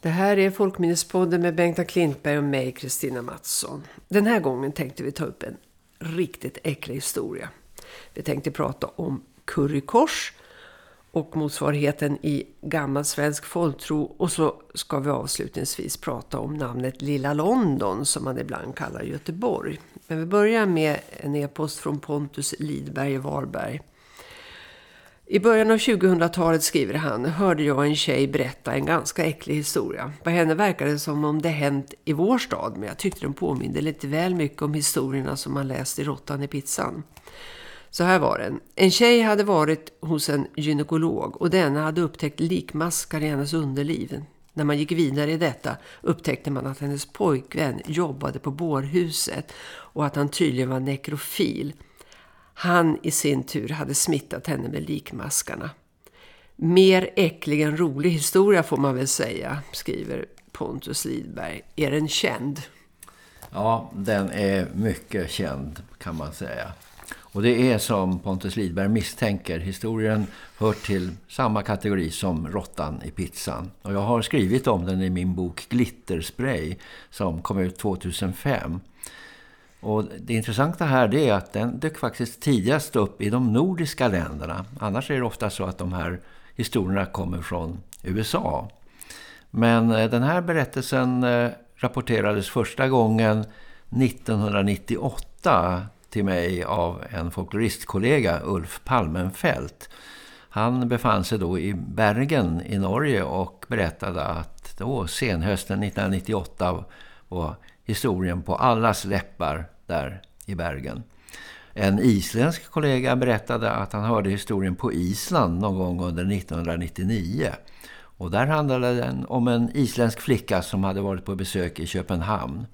Det här är Folkminnespodden med Bengta Klintberg och mig, Kristina Mattsson. Den här gången tänkte vi ta upp en riktigt äcklig historia. Vi tänkte prata om currykors och motsvarigheten i gammal svensk folktro. Och så ska vi avslutningsvis prata om namnet Lilla London som man ibland kallar Göteborg. Men vi börjar med en e-post från Pontus Lidberg i Varberg. I början av 2000-talet skriver han, hörde jag en tjej berätta en ganska äcklig historia. På henne verkade det som om det hänt i vår stad, men jag tyckte den påminde lite väl mycket om historierna som man läst i Råttan i pizzan. Så här var den. En tjej hade varit hos en gynekolog och denna hade upptäckt likmaskar i hennes underliv. När man gick vidare i detta upptäckte man att hennes pojkvän jobbade på bårhuset och att han tydligen var nekrofil. Han i sin tur hade smittat henne med likmaskarna. Mer äcklig än rolig historia får man väl säga, skriver Pontus Lidberg. Är den känd? Ja, den är mycket känd kan man säga. Och det är som Pontus Lidberg misstänker. Historien hör till samma kategori som råttan i pizzan. Och jag har skrivit om den i min bok Glitterspray som kom ut 2005. Och det intressanta här är att den dök faktiskt tidigast upp i de nordiska länderna. Annars är det ofta så att de här historierna kommer från USA. Men eh, den här berättelsen eh, rapporterades första gången 1998 till mig av en folkloristkollega, Ulf Palmenfelt. Han befann sig då i Bergen i Norge och berättade att då senhösten 1998 var historien på allas läppar där i Bergen. En isländsk kollega berättade att han hörde historien på Island någon gång under 1999. Och där handlade den om en isländsk flicka som hade varit på besök i Köpenhamn.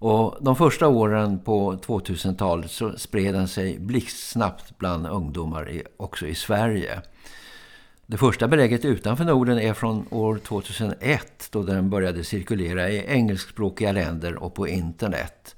Och de första åren på 2000-talet så spred den sig blixtsnabbt bland ungdomar i, också i Sverige. Det första belägget utanför Norden är från år 2001 då den började cirkulera i engelskspråkiga länder och på internet.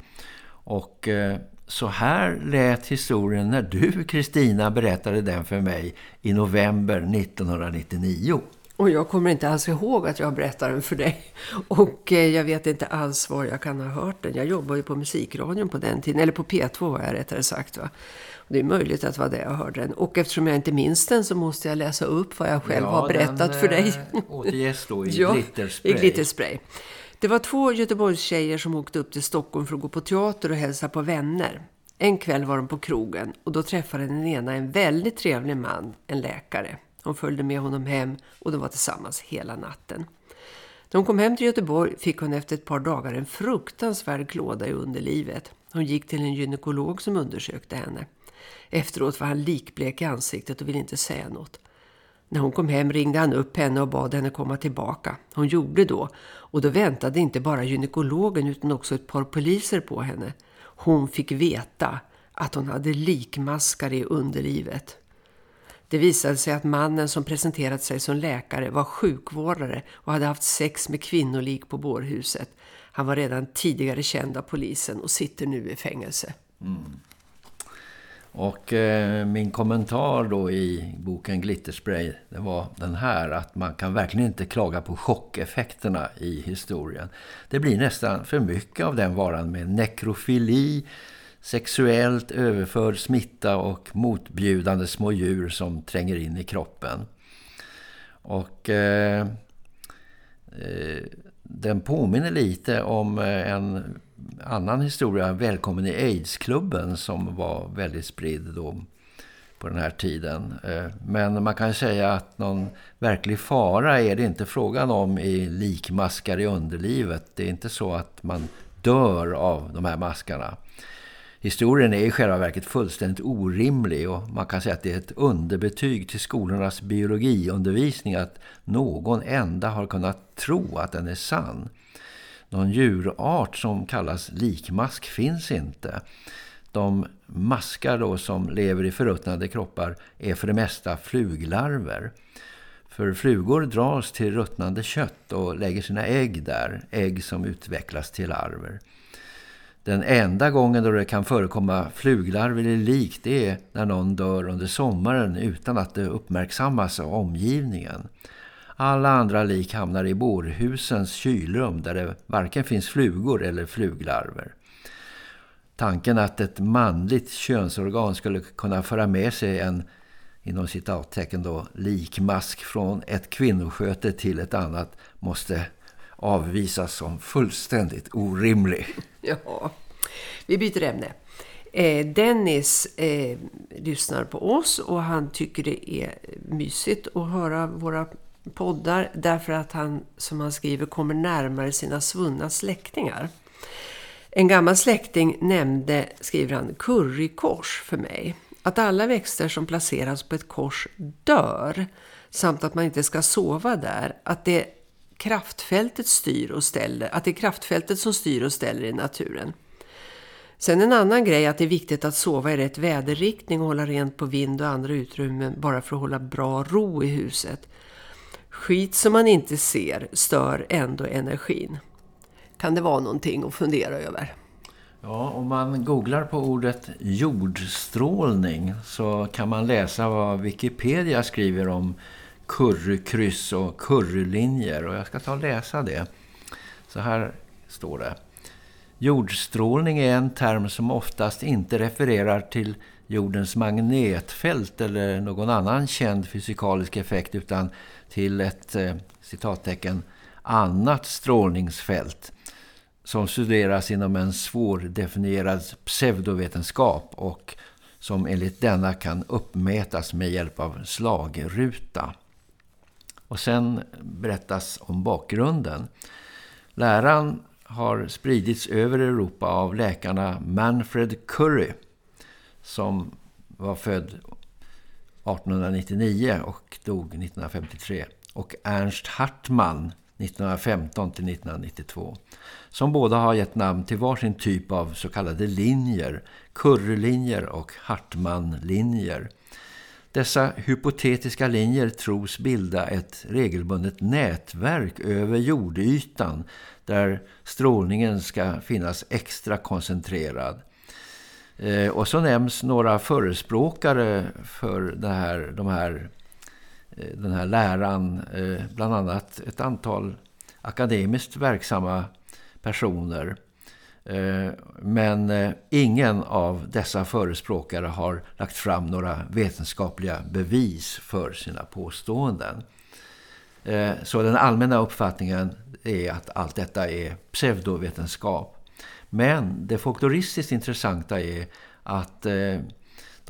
Och eh, så här lät historien när du, Kristina, berättade den för mig i november 1999. Och jag kommer inte alls ihåg att jag berättade den för dig. Och eh, jag vet inte alls var jag kan ha hört den. Jag jobbade ju på musikradion på den tiden. Eller på P2 var jag rättare sagt va. Och det är möjligt att det var det jag hörde den. Och eftersom jag inte minns den så måste jag läsa upp vad jag själv ja, har berättat den, för dig. Eh, återges då i ja, glitterspray. i glitterspray. Det var två Göteborgstjejer som åkte upp till Stockholm för att gå på teater och hälsa på vänner. En kväll var de på krogen och då träffade den ena en väldigt trevlig man, en läkare. Hon följde med honom hem och de var tillsammans hela natten. När hon kom hem till Göteborg fick hon efter ett par dagar en fruktansvärd klåda i underlivet. Hon gick till en gynekolog som undersökte henne. Efteråt var han likblek i ansiktet och ville inte säga något. När hon kom hem ringde han upp henne och bad henne komma tillbaka. Hon gjorde då och då väntade inte bara gynekologen utan också ett par poliser på henne. Hon fick veta att hon hade likmaskar i underlivet. Det visade sig att mannen som presenterat sig som läkare var sjukvårdare och hade haft sex med kvinnolik på bårhuset. Han var redan tidigare känd av polisen och sitter nu i fängelse. Mm. Och eh, min kommentar då i boken Glitterspray det var den här att man kan verkligen inte klaga på chockeffekterna i historien. Det blir nästan för mycket av den varan med nekrofili, sexuellt överförd smitta och motbjudande små djur som tränger in i kroppen. Och eh, eh, den påminner lite om eh, en annan historia, Välkommen i AIDS-klubben som var väldigt spridd då på den här tiden. Eh, men man kan säga att någon verklig fara är det inte frågan om i likmaskar i underlivet. Det är inte så att man dör av de här maskarna. Historien är i själva verket fullständigt orimlig och man kan säga att det är ett underbetyg till skolornas biologiundervisning att någon enda har kunnat tro att den är sann. Någon djurart som kallas likmask finns inte. De maskar då som lever i förruttnade kroppar är för det mesta fluglarver. För flugor dras till ruttnande kött och lägger sina ägg där, ägg som utvecklas till larver. Den enda gången då det kan förekomma fluglar eller lik det är när någon dör under sommaren utan att det uppmärksammas av omgivningen. Alla andra lik hamnar i bårhusens kylrum där det varken finns flugor eller fluglarver. Tanken att ett manligt könsorgan skulle kunna föra med sig en inom citattecken då, likmask från ett kvinnosköte till ett annat måste avvisas som fullständigt orimlig. Ja, vi byter ämne. Eh, Dennis eh, lyssnar på oss och han tycker det är mysigt att höra våra poddar därför att han, som han skriver, kommer närmare sina svunna släktingar. En gammal släkting nämnde, skriver han, currykors för mig. Att alla växter som placeras på ett kors dör samt att man inte ska sova där. Att det kraftfältet styr och ställer, att det är kraftfältet som styr och ställer i naturen. Sen en annan grej att det är viktigt att sova i rätt väderriktning och hålla rent på vind och andra utrymmen bara för att hålla bra ro i huset. Skit som man inte ser stör ändå energin. Kan det vara någonting att fundera över? Ja, om man googlar på ordet jordstrålning så kan man läsa vad Wikipedia skriver om currykryss och currylinjer. och jag ska ta och läsa det. Så här står det. Jordstrålning är en term som oftast inte refererar till jordens magnetfält eller någon annan känd fysikalisk effekt utan till ett eh, citattecken annat strålningsfält som studeras inom en svårdefinierad pseudovetenskap och som enligt denna kan uppmätas med hjälp av slagruta. Och sen berättas om bakgrunden. Läran har spridits över Europa av läkarna Manfred Curry som var född 1899 och dog 1953 och Ernst Hartmann 1915 till 1992 som båda har gett namn till varsin typ av så kallade linjer, Currylinjer och Hartmannlinjer. Dessa hypotetiska linjer tros bilda ett regelbundet nätverk över jordytan där strålningen ska finnas extra koncentrerad. Eh, och så nämns några förespråkare för det här, de här, eh, den här läran, eh, bland annat ett antal akademiskt verksamma personer. Eh, men eh, ingen av dessa förespråkare har lagt fram några vetenskapliga bevis för sina påståenden. Eh, så den allmänna uppfattningen är att allt detta är pseudovetenskap. Men det folkloristiskt intressanta är att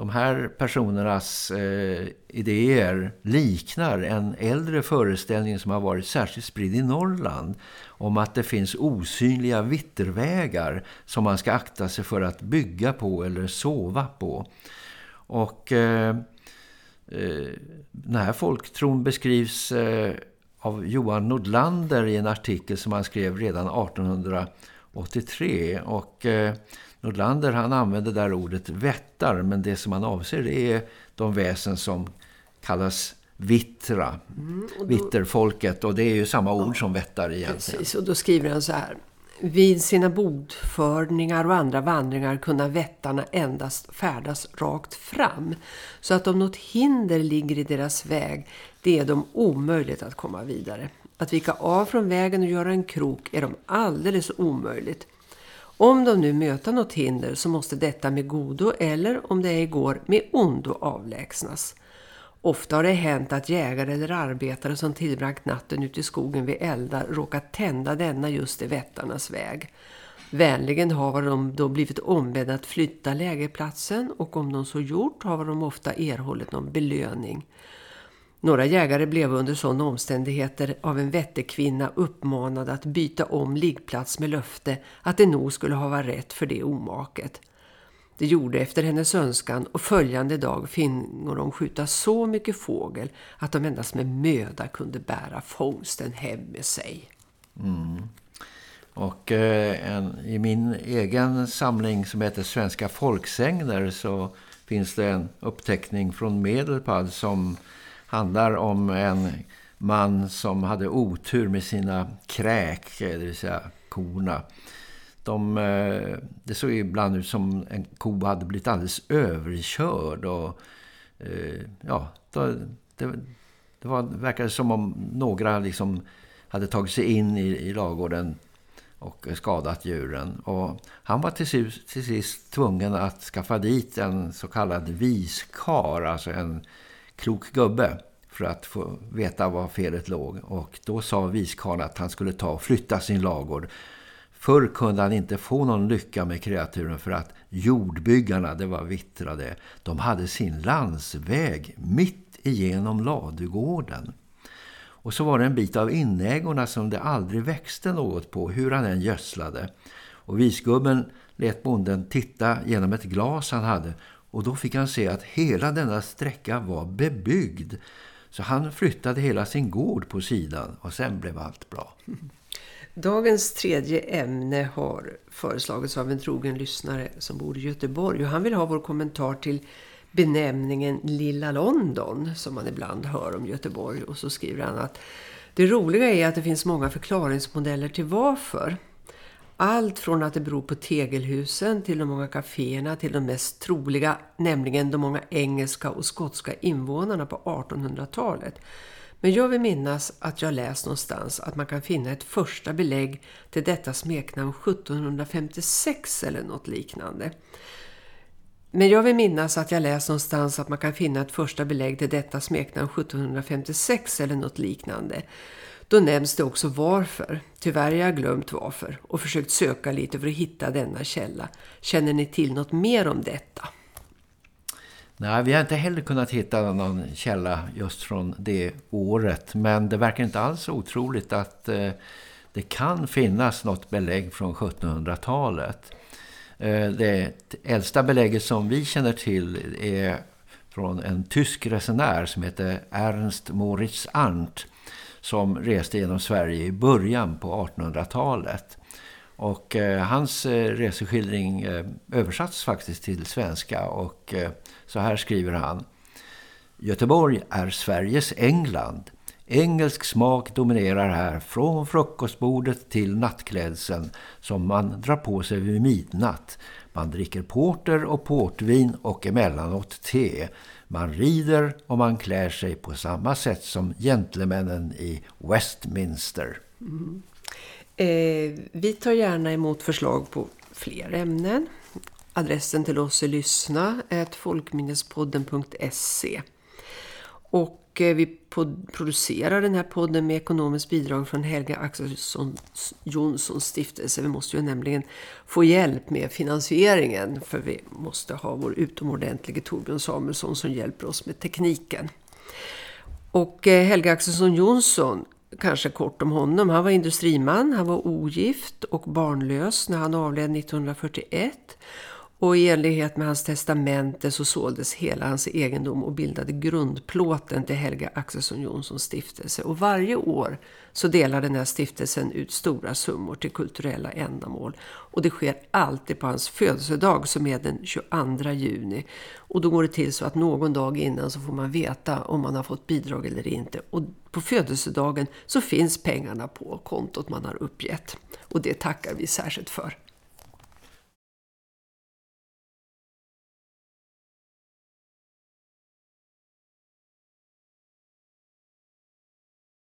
de här personernas eh, idéer liknar en äldre föreställning som har varit särskilt spridd i Norrland om att det finns osynliga vittervägar som man ska akta sig för att bygga på eller sova på. Och eh, eh, den här folktron beskrivs eh, av Johan Nordlander i en artikel som han skrev redan 1883 och eh, Nordlander han använder där ordet vättar men det som han avser är de väsen som kallas vittra, mm, och då, vitterfolket och det är ju samma ord ja, som vättar egentligen. Precis, och då skriver han så här. Vid sina bodförningar och andra vandringar kunna vättarna endast färdas rakt fram. Så att om något hinder ligger i deras väg, det är de omöjligt att komma vidare. Att vika av från vägen och göra en krok är de alldeles omöjligt. Om de nu möter något hinder så måste detta med godo eller om det ej går med ondo avlägsnas. Ofta har det hänt att jägare eller arbetare som tillbragt natten ute i skogen vid eldar råkat tända denna just i vättarnas väg. Vänligen har de då blivit ombedda att flytta lägerplatsen och om de så gjort har de ofta erhållit någon belöning. Några jägare blev under sådana omständigheter av en vettekvinna uppmanade att byta om liggplats med löfte att det nog skulle ha varit rätt för det omaket. Det gjorde efter hennes önskan och följande dag finner de skjuta så mycket fågel att de endast med möda kunde bära fångsten hem med sig. Mm. Och eh, en, i min egen samling som heter Svenska folksängner så finns det en uppteckning från Medelpad som handlar om en man som hade otur med sina kräk, eh, det vill säga korna. De, eh, det såg ibland ut som en ko hade blivit alldeles överkörd och eh, ja, det, Det var, verkade som om några liksom hade tagit sig in i, i lagården och skadat djuren. Och han var till sist, till sist tvungen att skaffa dit en så kallad viskar, alltså en klok gubbe för att få veta var felet låg. Och då sa viskarn att han skulle ta och flytta sin lagård. Förr kunde han inte få någon lycka med kreaturen för att jordbyggarna, det var vittrade, de hade sin landsväg mitt igenom ladugården. Och så var det en bit av inägorna som det aldrig växte något på, hur han än gödslade. Och visgubben lät bonden titta genom ett glas han hade och då fick han se att hela denna sträcka var bebyggd. Så han flyttade hela sin gård på sidan och sen blev allt bra. Dagens tredje ämne har föreslagits av en trogen lyssnare som bor i Göteborg. Och han vill ha vår kommentar till benämningen Lilla London som man ibland hör om Göteborg. Och så skriver han att det roliga är att det finns många förklaringsmodeller till varför. Allt från att det beror på tegelhusen till de många kaféerna till de mest troliga, nämligen de många engelska och skotska invånarna på 1800-talet. Men jag vill minnas att jag läst någonstans att man kan finna ett första belägg till detta smeknamn 1756 eller något liknande. Men jag vill minnas att jag läst någonstans att man kan finna ett första belägg till detta smeknamn 1756 eller något liknande. Då nämns det också varför. Tyvärr har jag glömt varför och försökt söka lite för att hitta denna källa. Känner ni till något mer om detta? Nej, vi har inte heller kunnat hitta någon källa just från det året. Men det verkar inte alls otroligt att eh, det kan finnas något belägg från 1700-talet. Eh, det äldsta belägget som vi känner till är från en tysk resenär som heter Ernst Moritz Arndt som reste genom Sverige i början på 1800-talet. Och eh, hans eh, reseskildring eh, översatts faktiskt till svenska och eh, så här skriver han. Göteborg är Sveriges England. Engelsk smak dominerar här från frukostbordet till nattklädseln som man drar på sig vid midnatt. Man dricker porter och portvin och emellanåt te. Man rider och man klär sig på samma sätt som gentlemännen i Westminster. Mm. Eh, vi tar gärna emot förslag på fler ämnen. Adressen till oss är lyssna folkminnespodden.se och Eh, vi producerar den här podden med ekonomiskt bidrag från Helga Axelsson Jonssons stiftelse. Vi måste ju nämligen få hjälp med finansieringen för vi måste ha vår utomordentliga Torbjörn Samuelsson som hjälper oss med tekniken. Och eh, Helga Axelsson Jonsson, kanske kort om honom, han var industriman, han var ogift och barnlös när han avled 1941 och i enlighet med hans testamente så såldes hela hans egendom och bildade grundplåten till Helga Axelsson Jonssons stiftelse. Och varje år så delar den här stiftelsen ut stora summor till kulturella ändamål. Och det sker alltid på hans födelsedag som är den 22 juni. Och då går det till så att någon dag innan så får man veta om man har fått bidrag eller inte. Och på födelsedagen så finns pengarna på kontot man har uppgett. Och det tackar vi särskilt för.